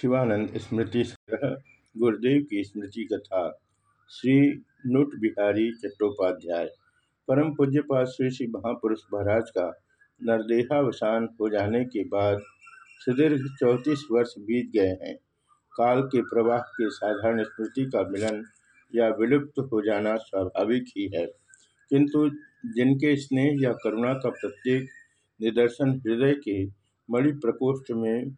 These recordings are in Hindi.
शिवानंद स्मृति संग्रह गुरुदेव की स्मृति कथा, श्री नुट बिहारी चट्टोपाध्याय। परम पूज्यपात श्री श्री महापुरुष महाराज का नरदेहावसान हो जाने के बाद सुदीर्घ चौंतीस वर्ष बीत गए हैं। काल के प्रवाह के साधारण स्मृति का मिलन या विलुप्त हो जाना स्वाभाविक ही है। किंतु जिनके स्नेह या करुणा का प्रत्येक निदर्शन हृदय के मणि प्रकोष्ठ में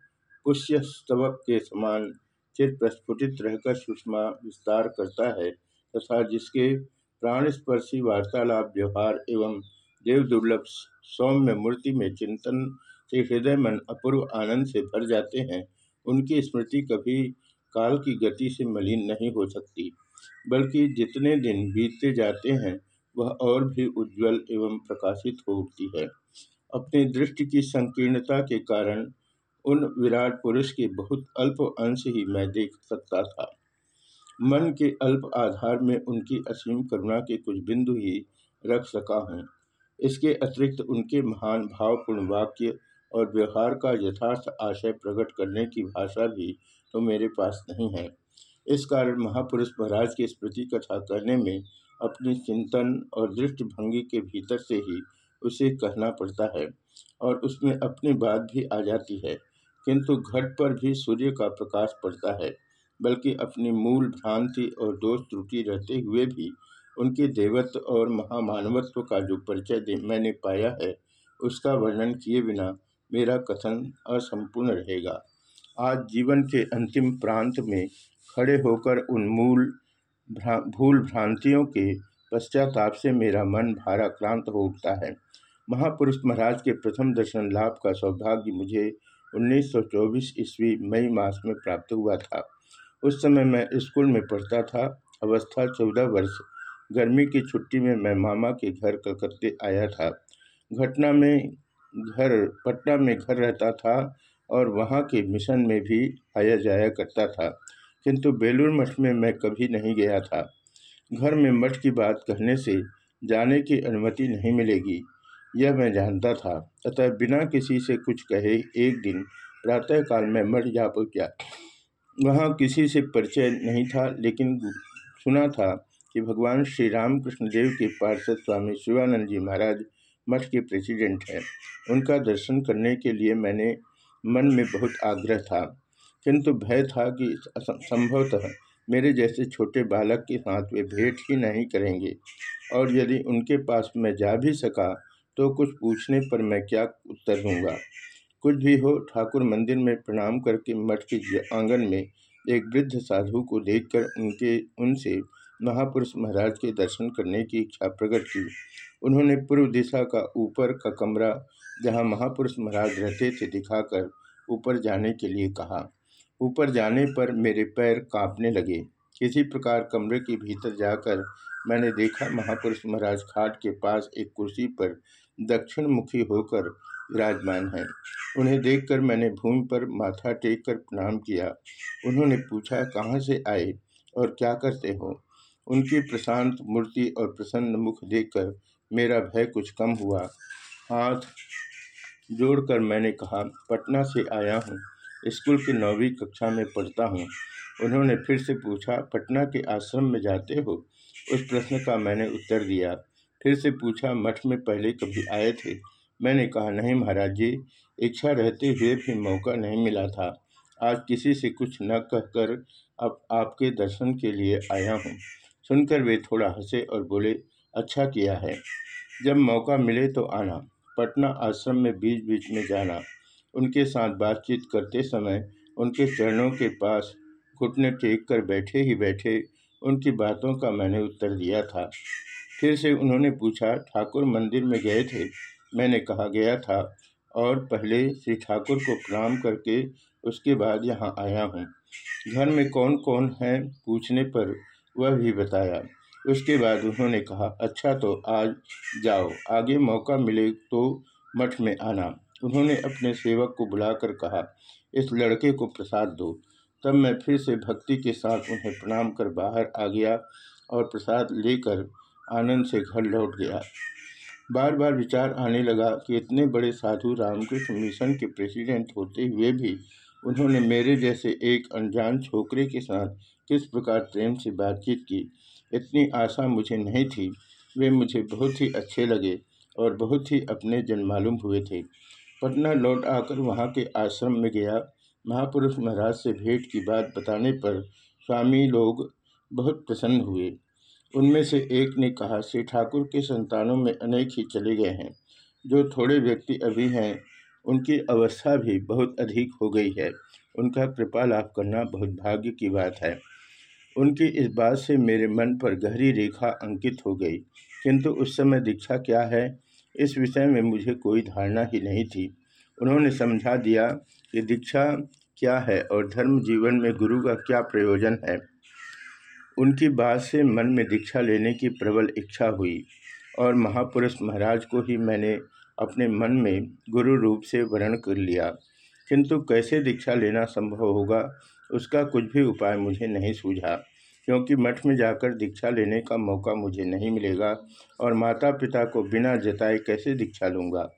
पुष्य स्तवक के समान चिर प्रस्फुटित रहकर सुषमा विस्तार करता है तथा जिसके प्राणस्पर्शी वार्तालाप, व्यवहार एवं देव दुर्लभ सौम्य मूर्ति में चिंतन से हृदय मन अपूर्व आनंद से भर जाते हैं, उनकी स्मृति कभी काल की गति से मलिन नहीं हो सकती, बल्कि जितने दिन बीतते जाते हैं, वह और भी उज्जवल एवं प्रकाशित हो उठती है। अपनी दृष्टि की संकीर्णता के कारण उन विराट पुरुष के बहुत अल्प अंश ही मैं देख सकता था। मन के अल्प आधार में उनकी असीम करुणा के कुछ बिंदु ही रख सका हूँ। इसके अतिरिक्त उनके महान भावपूर्ण वाक्य और व्यवहार का यथार्थ आशय प्रकट करने की भाषा भी तो मेरे पास नहीं है। इस कारण महापुरुष महाराज की स्मृति कथा करने में अपनी चिंतन और दृष्टिभंगी के भीतर से ही उसे कहना पड़ता है और उसमें अपनी बात भी आ जाती है। किंतु घट पर भी सूर्य का प्रकाश पड़ता है बल्कि अपनी मूल भ्रांति और दोष त्रुटि रहते हुए भी उनके देवत्व और महामानवत्व का जो परिचय मैंने पाया है उसका वर्णन किए बिना मेरा कथन असंपूर्ण रहेगा। आज जीवन के अंतिम प्रांत में खड़े होकर उन मूल भ्रा, भूल भ्रांतियों के पश्चाताप से मेरा मन भाराक्रांत हो उठता है। महापुरुष महाराज के प्रथम दर्शन लाभ का सौभाग्य मुझे 1924 ईस्वी मई मास में प्राप्त हुआ था। उस समय मैं स्कूल में पढ़ता था। अवस्था चौदह वर्ष। गर्मी की छुट्टी में मैं मामा के घर कलकत्ते आया था। घटना में घर, पटना में घर रहता था और वहाँ के मिशन में भी आया जाया करता था। किंतु बेलूर मठ में मैं कभी नहीं गया था। घर में मठ की बात कहने से जाने की अनुमति नहीं मिलेगी। यह मैं जानता था। अतः बिना किसी से कुछ कहे, एक दिन प्रातःकाल में मठ जा पहुँचा। वहाँ किसी से परिचय नहीं था, लेकिन सुना था कि भगवान श्री रामकृष्ण देव के पार्षद स्वामी शिवानंद जी महाराज मठ के प्रेसिडेंट हैं। उनका दर्शन करने के लिए मैंने मन में बहुत आग्रह था, किंतु भय था कि संभवतः मेरे जैसे छोटे बालक के साथ वे भेंट ही नहीं करेंगे, और यदि उनके पास मैं जा भी सका तो कुछ पूछने पर मैं क्या उत्तर दूँगा? कुछ भी हो, ठाकुर मंदिर में प्रणाम करके मठ के आँगन में एक वृद्ध साधु को देखकर उनके, उनसे महापुरुष महाराज के दर्शन करने की इच्छा प्रकट की। उन्होंने पूर्व दिशा का ऊपर का कमरा, जहाँ महापुरुष महाराज रहते थे, दिखाकर ऊपर जाने के लिए कहा। ऊपर जाने पर मेरे पैर कांपने लगे। किसी प्रकार कमरे के भीतर जाकर मैंने देखा महापुरुष महाराज खाट के पास एक कुर्सी पर दक्षिण मुखी होकर विराजमान हैं। उन्हें देखकर मैंने भूमि पर माथा टेक कर प्रणाम किया। उन्होंने पूछा, कहाँ से आए और क्या करते हो? उनकी प्रशांत मूर्ति और प्रसन्न मुख देखकर मेरा भय कुछ कम हुआ। हाथ जोड़कर मैंने कहा, पटना से आया हूँ। स्कूल की नौवीं कक्षा में पढ़ता हूँ। उन्होंने फिर से पूछा, पटना के आश्रम में जाते हो? उस प्रश्न का मैंने उत्तर दिया। फिर से पूछा, मठ में पहले कभी आए थे? मैंने कहा, नहीं महाराज जी, इच्छा रहते हुए भी मौका नहीं मिला था। आज किसी से कुछ न कहकर अब आपके दर्शन के लिए आया हूँ। सुनकर वे थोड़ा हंसे और बोले अच्छा किया है। जब मौका मिले तो आना, पटना आश्रम में बीच बीच में जाना। उनके साथ बातचीत करते समय उनके चरणों के पास घुटने टेक कर बैठे ही बैठे उनकी बातों का मैंने उत्तर दिया था। फिर से उन्होंने पूछा, ठाकुर मंदिर में गए थे? मैंने कहा, गया था और पहले श्री ठाकुर को प्रणाम करके उसके बाद यहाँ आया हूँ। घर में कौन कौन है पूछने पर वह भी बताया। उसके बाद उन्होंने कहा अच्छा तो आज जाओ, आगे मौका मिले तो मठ में आना। उन्होंने अपने सेवक को बुलाकर कहा, इस लड़के को प्रसाद दो। तब मैं फिर से भक्ति के साथ उन्हें प्रणाम कर बाहर आ गया और प्रसाद लेकर आनंद से घर लौट गया। बार बार विचार आने लगा कि इतने बड़े साधु रामकृष्ण मिशन के प्रेसिडेंट होते हुए भी उन्होंने मेरे जैसे एक अनजान छोकरे के साथ किस प्रकार प्रेम से बातचीत की। इतनी आशा मुझे नहीं थी। वे मुझे बहुत ही अच्छे लगे और बहुत ही अपने जन मालूम हुए थे। पटना लौट आकर वहाँ के आश्रम में गया। महापुरुष महाराज से भेंट की बात बताने पर स्वामी लोग बहुत प्रसन्न हुए। उनमें से एक ने कहा, श्री ठाकुर के संतानों में अनेक ही चले गए हैं। जो थोड़े व्यक्ति अभी हैं, उनकी अवस्था भी बहुत अधिक हो गई है। उनका कृपा लाभ करना बहुत भाग्य की बात है। उनकी इस बात से मेरे मन पर गहरी रेखा अंकित हो गई। किंतु उस समय दीक्षा क्या है? इस विषय में मुझे कोई धारणा ही नहीं थी। उन्होंने समझा दिया कि दीक्षा क्या है और धर्म जीवन में गुरु का क्या प्रयोजन है। उनकी बात से मन में दीक्षा लेने की प्रबल इच्छा हुई और महापुरुष महाराज को ही मैंने अपने मन में गुरु रूप से वर्ण कर लिया। किंतु कैसे दीक्षा लेना संभव होगा, उसका कुछ भी उपाय मुझे नहीं सूझा, क्योंकि मठ में जाकर दीक्षा लेने का मौका मुझे नहीं मिलेगा और माता पिता को बिना जताए कैसे दीक्षा लूँगा?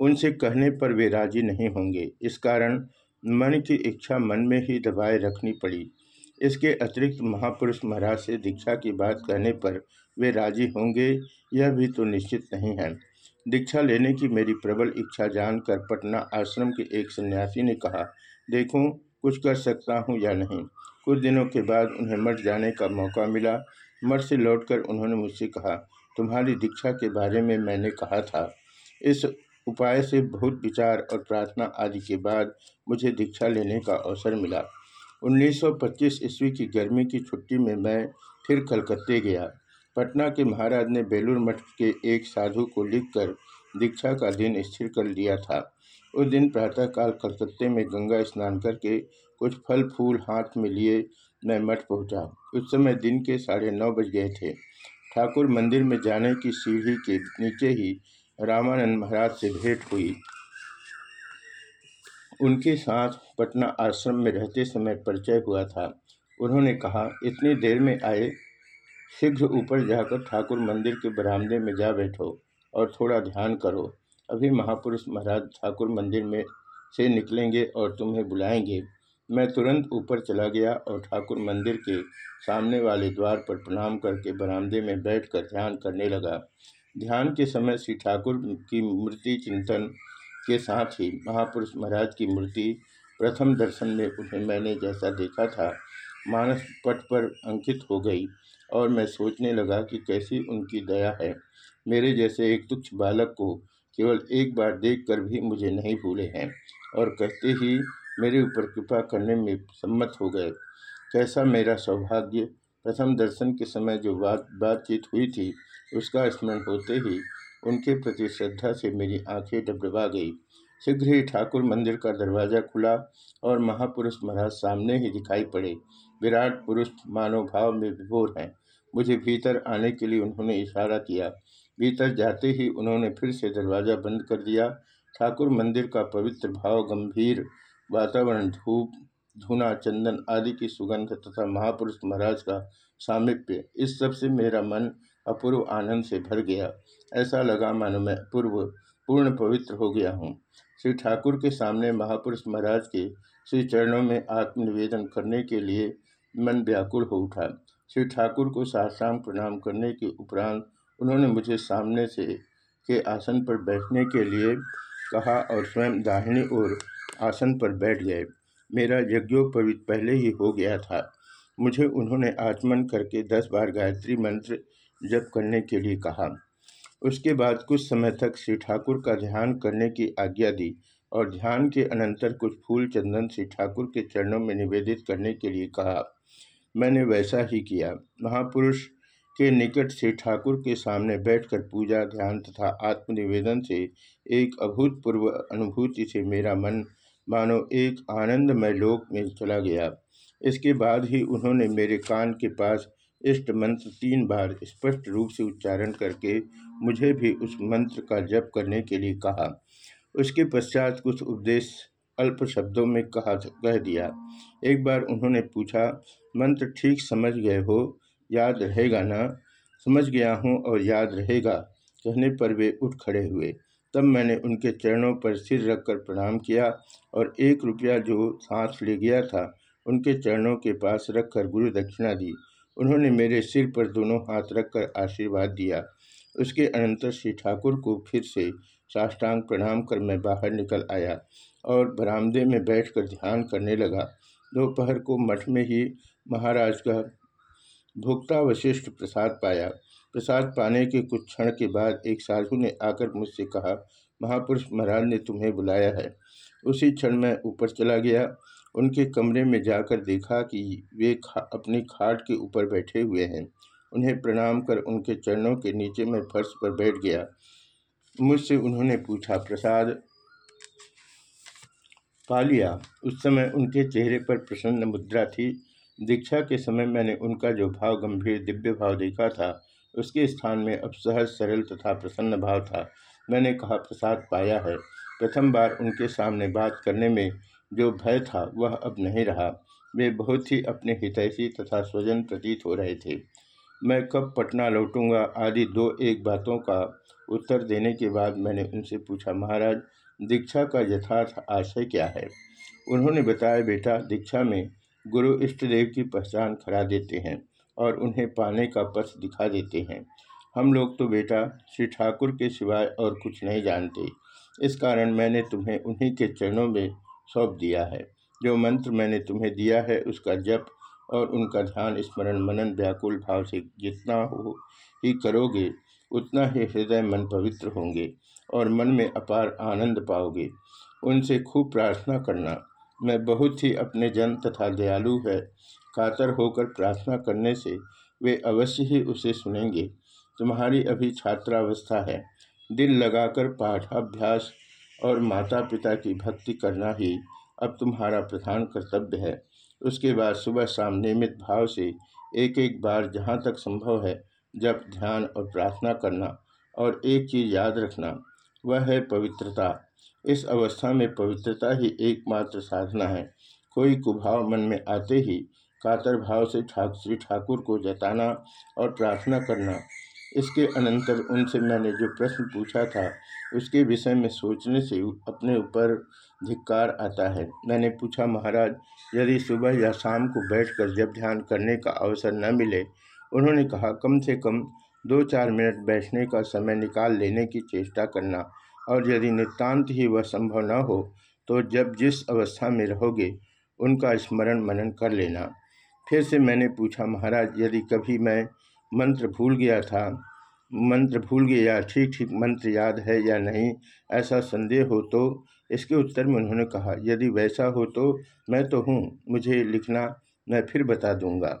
उनसे कहने पर वे राज़ी नहीं होंगे। इस कारण मन की इच्छा मन में ही दबाए रखनी पड़ी। इसके अतिरिक्त महापुरुष महाराज से दीक्षा की बात कहने पर वे राज़ी होंगे, यह भी तो निश्चित नहीं है। दीक्षा लेने की मेरी प्रबल इच्छा जानकर पटना आश्रम के एक सन्यासी ने कहा, देखूँ, कुछ कर सकता हूँ या नहीं? कुछ दिनों के बाद उन्हें मठ जाने का मौका मिला। मठ से लौटकर उन्होंने मुझसे कहा, तुम्हारी दीक्षा के बारे में मैंने कहा था। इस उपाय से बहुत विचार और प्रार्थना आदि के बाद मुझे दीक्षा लेने का अवसर मिला। 1925 ईस्वी की गर्मी की छुट्टी में मैं फिर कलकत्ते गया। पटना के महाराज ने बेलूर मठ के एक साधु को लिखकर दीक्षा का दिन स्थिर कर लिया था। उस दिन प्रातःकाल कलकत्ते में गंगा स्नान करके कुछ फल, फूल हाथ में लिए मैं मठ पहुँचा। उस समय दिन के साढ़े नौ बज गए थे। ठाकुर मंदिर में जाने की सीढ़ी के नीचे ही रामानंद महाराज से भेंट हुई। उनके साथ पटना आश्रम में रहते समय परिचय हुआ था। उन्होंने कहा, इतनी देर में आए, शीघ्र ऊपर जाकर ठाकुर मंदिर के बरामदे में जा बैठो और थोड़ा ध्यान करो। अभी महापुरुष महाराज ठाकुर मंदिर में से निकलेंगे और तुम्हें बुलाएँगे। मैं तुरंत ऊपर चला गया और ठाकुर मंदिर के सामने वाले द्वार पर प्रणाम करके बरामदे में बैठकर ध्यान करने लगा। ध्यान के समय श्री ठाकुर की मूर्ति चिंतन के साथ ही महापुरुष महाराज की मूर्ति प्रथम दर्शन में उन्हें मैंने जैसा देखा था, मानस पट पर अंकित हो गई और मैं सोचने लगा कि कैसी उनकी दया है। मेरे जैसे एक तुच्छ बालक को केवल एक बार देखकर भी मुझे नहीं भूले हैं और कहते ही मेरे ऊपर कृपा करने में सम्मत हो गए। कैसा मेरा सौभाग्य, प्रथम दर्शन के समय जो बात बातचीत हुई थी, उसका स्मरण होते ही उनके प्रति श्रद्धा से मेरी आँखें डबडबा गई। शीघ्र ही ठाकुर मंदिर का दरवाज़ा खुला और महापुरुष महाराज सामने ही दिखाई पड़े। विराट पुरुष मानव भाव में विभोर हैं। मुझे भीतर आने के लिए उन्होंने इशारा किया। भीतर जाते ही उन्होंने फिर से दरवाज़ा बंद कर दिया। ठाकुर मंदिर का पवित्र भाव, गंभीर वातावरण, धूप धुना चंदन आदि की सुगंध तथा महापुरुष महाराज का सामिप्य, इस सबसे मेरा मन अपूर्व आनंद से भर गया। ऐसा लगा मानो मैं पूर्व पूर्ण पवित्र हो गया हूँ। श्री ठाकुर के सामने महापुरुष महाराज के श्री चरणों में आत्मनिवेदन करने के लिए मन व्याकुल हो उठा। श्री ठाकुर को साष्टांग प्रणाम करने के उपरांत उन्होंने मुझे सामने से, के आसन पर बैठने के लिए कहा और स्वयं दाहिनी ओर आसन पर बैठ गए। मेरा यज्ञोपवित पहले ही हो गया था। मुझे उन्होंने आचमन करके दस बार गायत्री मंत्र जप करने के लिए कहा। उसके बाद कुछ समय तक श्री ठाकुर का ध्यान करने की आज्ञा दी और ध्यान के अनंतर कुछ फूल चंदन श्री ठाकुर के चरणों में निवेदित करने के लिए कहा। मैंने वैसा ही किया। महापुरुष के निकट से ठाकुर के सामने बैठकर पूजा, ध्यान तथा आत्मनिवेदन से एक अभूतपूर्व अनुभूति से मेरा मन, मानो एक आनंदमय लोक में चला गया। इसके बाद ही उन्होंने मेरे कान के पास इष्ट मंत्र तीन बार स्पष्ट रूप से उच्चारण करके मुझे भी उस मंत्र का जप करने के लिए कहा। उसके पश्चात कुछ उपदेश अल्प शब्दों में कहा, कह दिया। एक बार उन्होंने पूछा, मंत्र ठीक समझ गए हो? याद रहेगा ना? समझ गया हूँ और याद रहेगा, कहने पर वे उठ खड़े हुए। तब मैंने उनके चरणों पर सिर रखकर प्रणाम किया और एक रुपया जो सांस ले गया था, उनके चरणों के पास रखकर गुरु दक्षिणा दी। उन्होंने मेरे सिर पर दोनों हाथ रखकर आशीर्वाद दिया। उसके अनंतर श्री ठाकुर को फिर से साष्टांग प्रणाम कर मैं बाहर निकल आया और बरामदे में बैठकर ध्यान करने लगा। दोपहर को मठ में ही महाराज का भुगता वशिष्ठ प्रसाद पाया। प्रसाद पाने के कुछ क्षण के बाद एक साधु ने आकर मुझसे कहा, महापुरुष महाराज ने तुम्हें बुलाया है। उसी क्षण मैं ऊपर चला गया उनके कमरे में जाकर देखा कि वे खा, अपनी खाट के ऊपर बैठे हुए हैं। उन्हें प्रणाम कर उनके चरणों के नीचे मैं फर्श पर बैठ गया। मुझसे उन्होंने पूछा प्रसाद पा लिया? उस समय उनके चेहरे पर प्रसन्न मुद्रा थी। दीक्षा के समय मैंने उनका जो भाव गंभीर दिव्य भाव देखा था उसके स्थान में अब सहज सरल तथा प्रसन्न भाव था। मैंने कहा प्रसाद पाया है। प्रथम बार उनके सामने बात करने में जो भय था, वह अब नहीं रहा। वे बहुत ही अपने हितैषी तथा स्वजन प्रतीत हो रहे थे। मैं कब पटना लौटूँगा आदि दो एक बातों का उत्तर देने के बाद मैंने उनसे पूछा, महाराज, दीक्षा का यथार्थ आशय क्या है? उन्होंने बताया, बेटा, दीक्षा में गुरु इष्ट देव की पहचान करा देते हैं और उन्हें पाने का पथ दिखा देते हैं। हम लोग तो बेटा, श्री ठाकुर के सिवाय और कुछ नहीं जानते। इस कारण मैंने तुम्हें उन्हीं के चरणों में सौंप दिया है। जो मंत्र मैंने तुम्हें दिया है, उसका जप और उनका ध्यान, स्मरण, मनन व्याकुल भाव से जितना हो ही करोगे, उतना ही हृदय मन पवित्र होंगे और मन में अपार आनंद पाओगे। उनसे खूब प्रार्थना करना। मैं बहुत ही अपने जन तथा दयालु है। कातर होकर प्रार्थना करने से वे अवश्य ही उसे सुनेंगे। तुम्हारी अभी छात्रावस्था है। दिल लगाकर पाठाभ्यास और माता पिता की भक्ति करना ही अब तुम्हारा प्रधान कर्तव्य है। उसके बाद सुबह शाम नियमित भाव से एक एक बार जहाँ तक संभव है जब ध्यान और प्रार्थना करना और एक चीज़ याद रखना, वह है पवित्रता। इस अवस्था में पवित्रता ही एकमात्र साधना है। कोई कुभाव मन में आते ही कातर भाव से ठाक श्री ठाकुर को जताना और प्रार्थना करना इसके अनंतर उनसे मैंने जो प्रश्न पूछा था, उसके विषय में सोचने से अपने ऊपर धिक्कार आता है। मैंने पूछा, महाराज, यदि सुबह या शाम को बैठकर जब ध्यान करने का अवसर न मिले, उन्होंने कहा, कम से कम दो चार मिनट बैठने का समय निकाल लेने की चेष्टा करना, और यदि नितान्त ही वह संभव न हो तो जब जिस अवस्था में रहोगे, उनका स्मरण मनन कर लेना। फिर से मैंने पूछा, महाराज, यदि कभी मैं मंत्र भूल गया था। मंत्र भूल गया, ठीक ठीक मंत्र याद है या नहीं, ऐसा संदेह हो तो इसके उत्तर में उन्होंने कहा, यदि वैसा हो तो मैं तो हूँ, मुझे लिखना मैं फिर बता दूँगा।